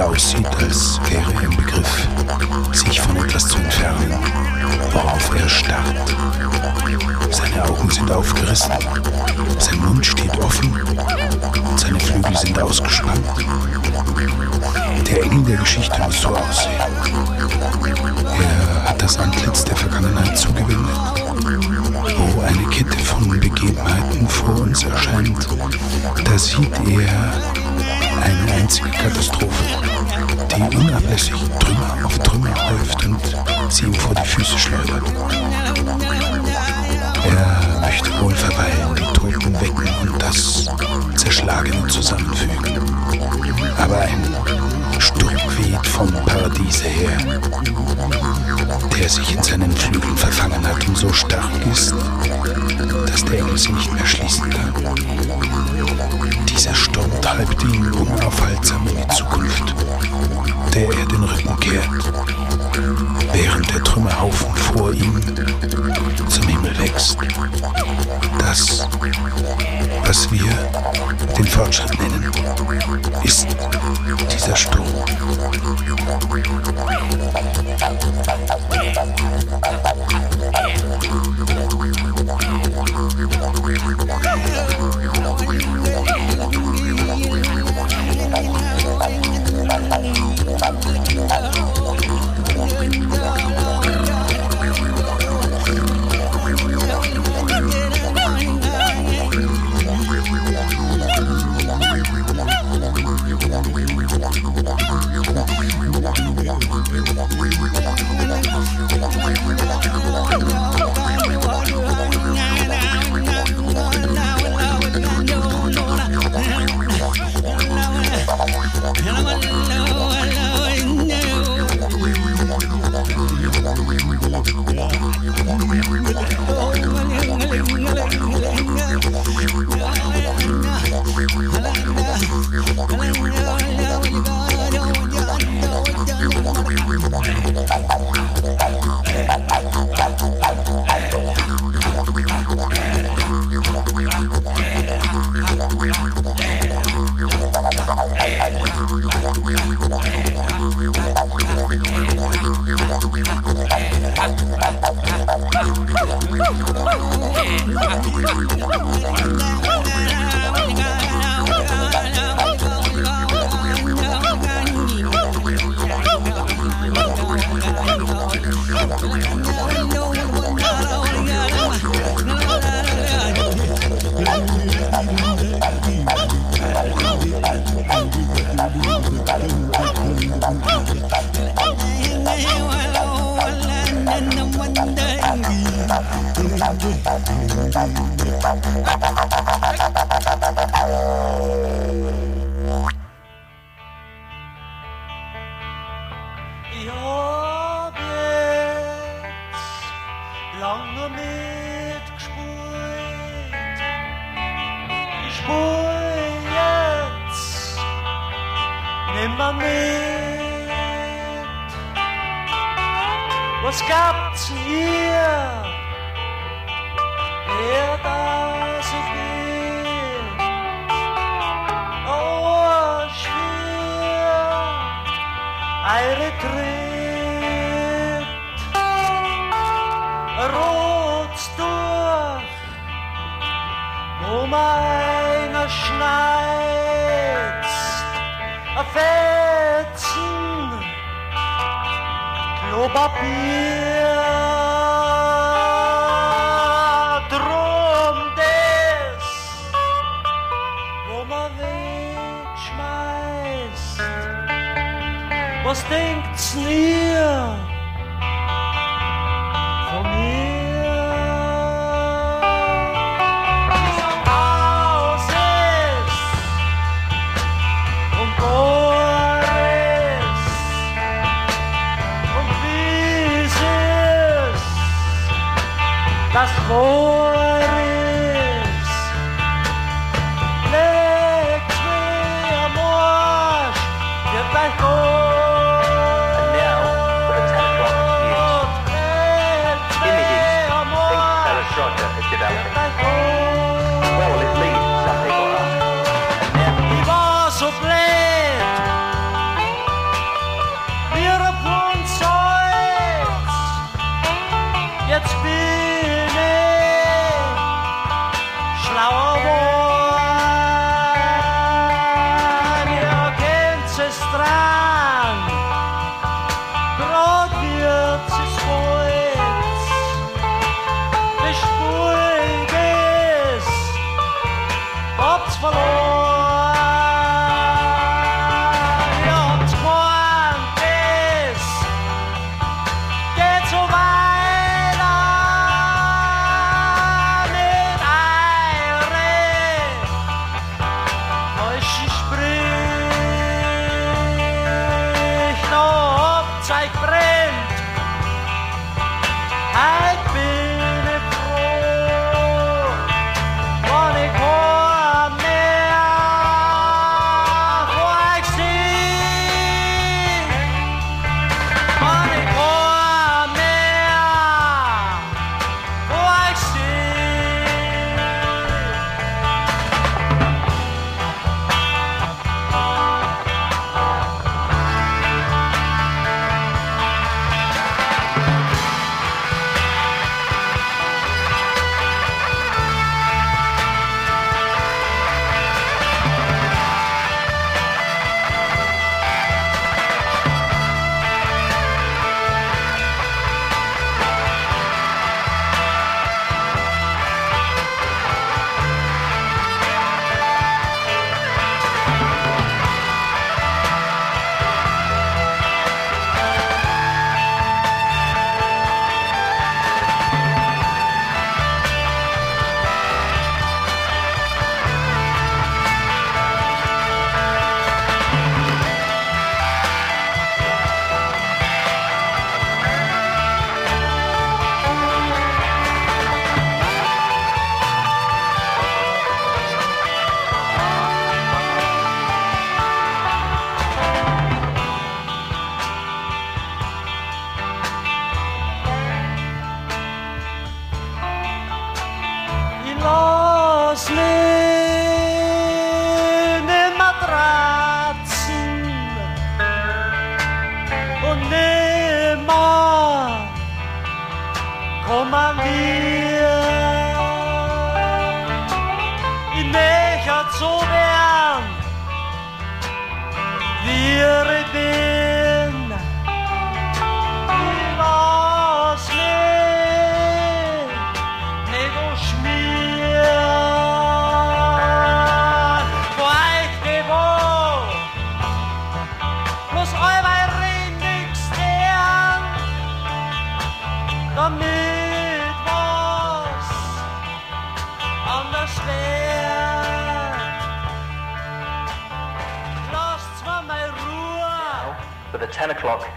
aussieht, als wäre er im Begriff, sich von etwas zu entfernen, worauf er starrt. Seine Augen sind aufgerissen, sein Mund steht offen und seine Flügel sind ausgespannt. Der Engel der Geschichte muss so aussehen. Er hat das Antlitz der Vergangenheit zugewendet, wo eine Kette von Begebenheiten vor uns erscheint. Da sieht er eine einzige Katastrophe, die unablässig Trümmer auf Trümmer häuft und sie ihm vor die Füße schleudert. Er möchte wohl verweilen, die Toten wecken und das Zerschlagene zusammenfügen. Aber ein Sturm weht vom Paradiese her, der sich in seinen Flügeln verfangen hat und so stark ist, dass der Engel sie nicht mehr schließen kann. Dieser Sturm treibt ihn unaufhaltsam in die Zukunft, der er den Rücken kehrt, während der Trümmerhaufen vor ihm zum Himmel wächst. Das, was wir den Fortschritt nennen, ist dieser Sturm. Bye.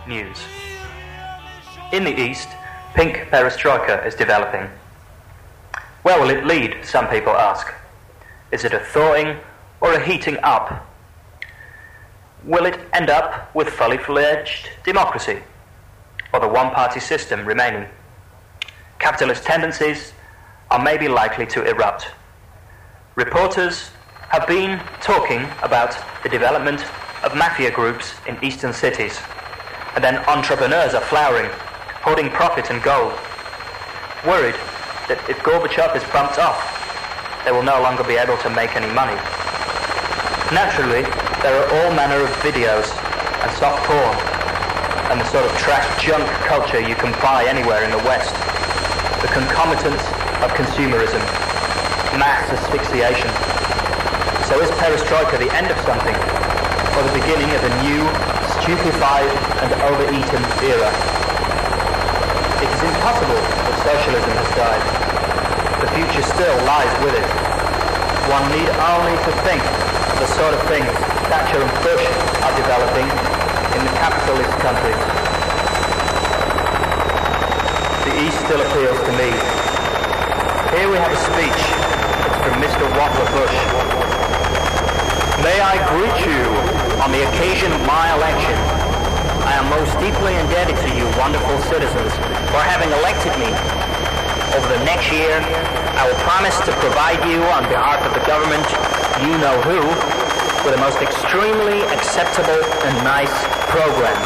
News. In the East, pink perestroika is developing. Where will it lead, some people ask? Is it a thawing or a heating up? Will it end up with fully fledged democracy or the one party system remaining? Capitalist tendencies are maybe likely to erupt. Reporters have been talking about the development of mafia groups in eastern cities, and then entrepreneurs are flowering, hoarding profit and gold, worried that if Gorbachev is bumped off, they will no longer be able to make any money. Naturally, there are all manner of videos and soft porn and the sort of trash junk culture you can buy anywhere in the West. The concomitants of consumerism, mass asphyxiation. So is perestroika the end of something, or the beginning of a new, stupefied and overeaten era? It is impossible that socialism has died. The future still lies with it. One need only to think of the sort of things Thatcher and Bush are developing in the capitalist countries. The East still appeals to me. Here we have a speech. From Mr. Wattler Bush. May I greet you on the occasion of my election. I am most deeply indebted to you, wonderful citizens, for having elected me. Over the next year, I will promise to provide you, on behalf of the government, you know who, with a most extremely acceptable and nice program.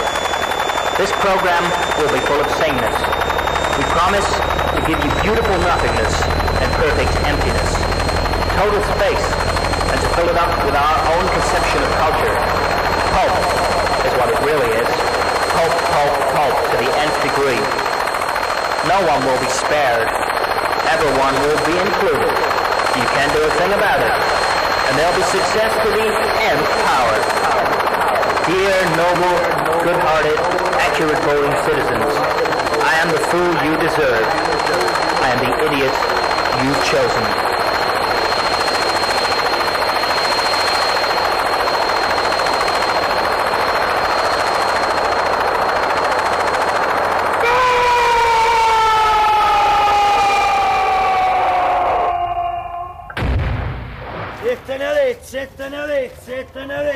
This program will be full of sameness. We promise to give you beautiful nothingness and perfect emptiness, total space, and to fill it up with our own conception of culture. Pulp is what it really is. Pulp, pulp, pulp to the nth degree. No one will be spared. Everyone will be included. You can't do a thing about it. And there'll be success to the nth power. Dear, noble, good-hearted, accurate voting citizens, I am the fool you deserve. I am the idiot you've chosen. Satanás.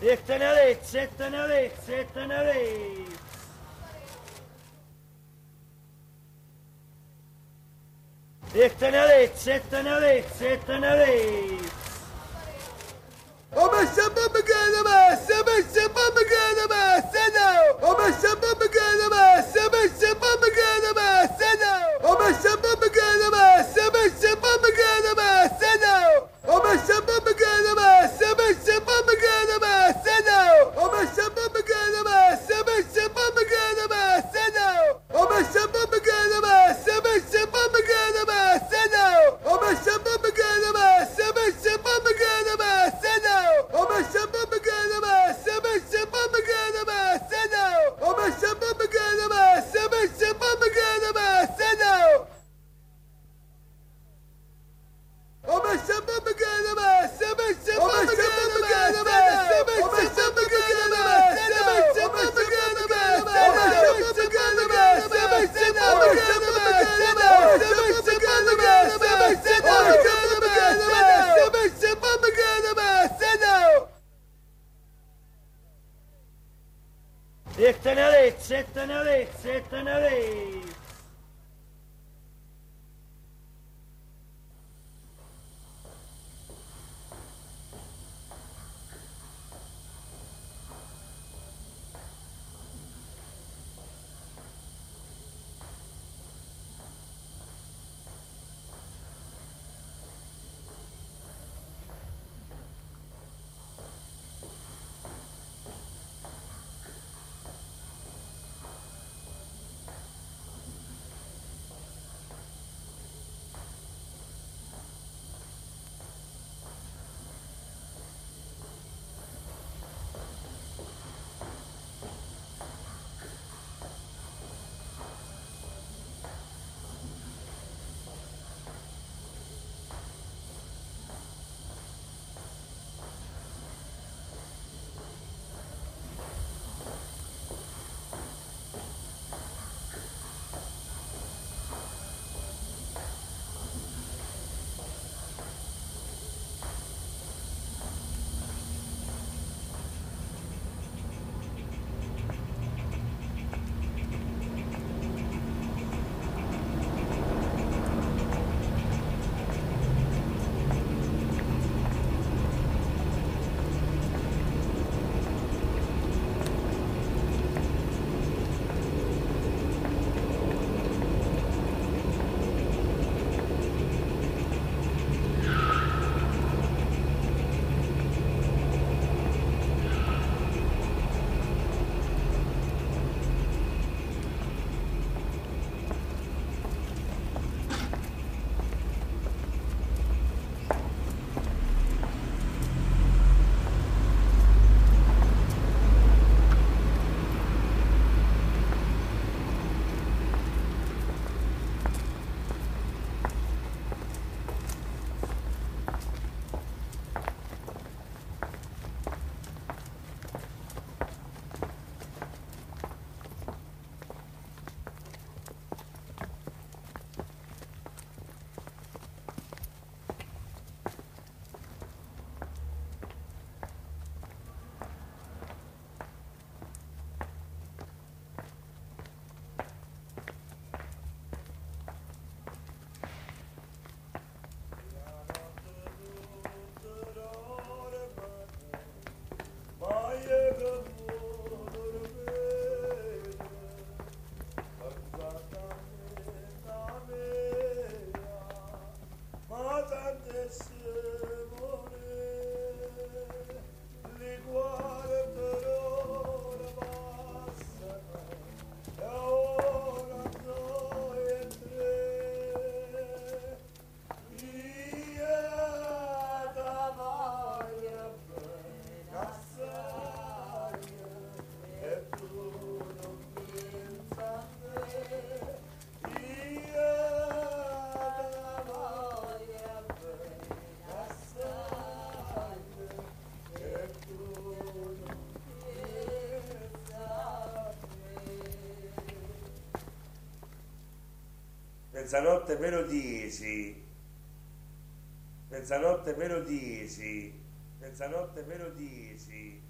Satanás, Satanás, Satanás. Satanás, Satanás, Satanás. Ama sabah mı gelmez? Ama sabah mı gelmez? Mezzanotte meno 10. Mezzanotte meno 10. Mezzanotte meno 10.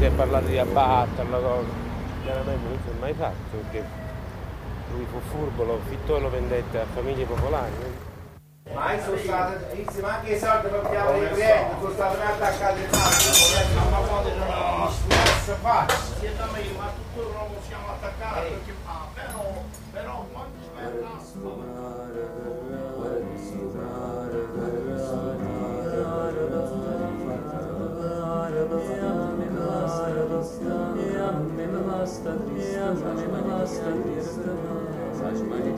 Si è parlato di abbatterlo, cosa. chiaramente non si è mai fatto perché lui fu furbo, lo affittò e lo vendette a famiglie popolari. Ma io sono stato, insieme anche i soldi per piano dei clienti, sono stato attaccati in mano, non ma quando non si fa. Sia da me, ma tutto non siamo attaccati perché ah, però, però quando Sajma, Sajma, Sajma, Sajma,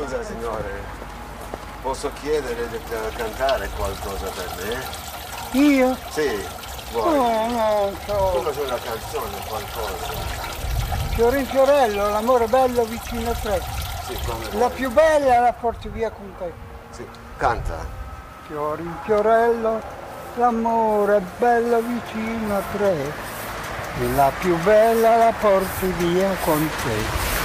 Scusa signore, posso chiedere di ca- cantare qualcosa per me? Io? Sì, vuoi? No, non so. Come c'è una canzone, qualcosa? Fiorin Fiorello, l'amore bello vicino a te. Sì, come La vuoi. più bella la porti via con te. Sì, canta. Fiorin Fiorello, l'amore bello vicino a te. La più bella la porti via con te.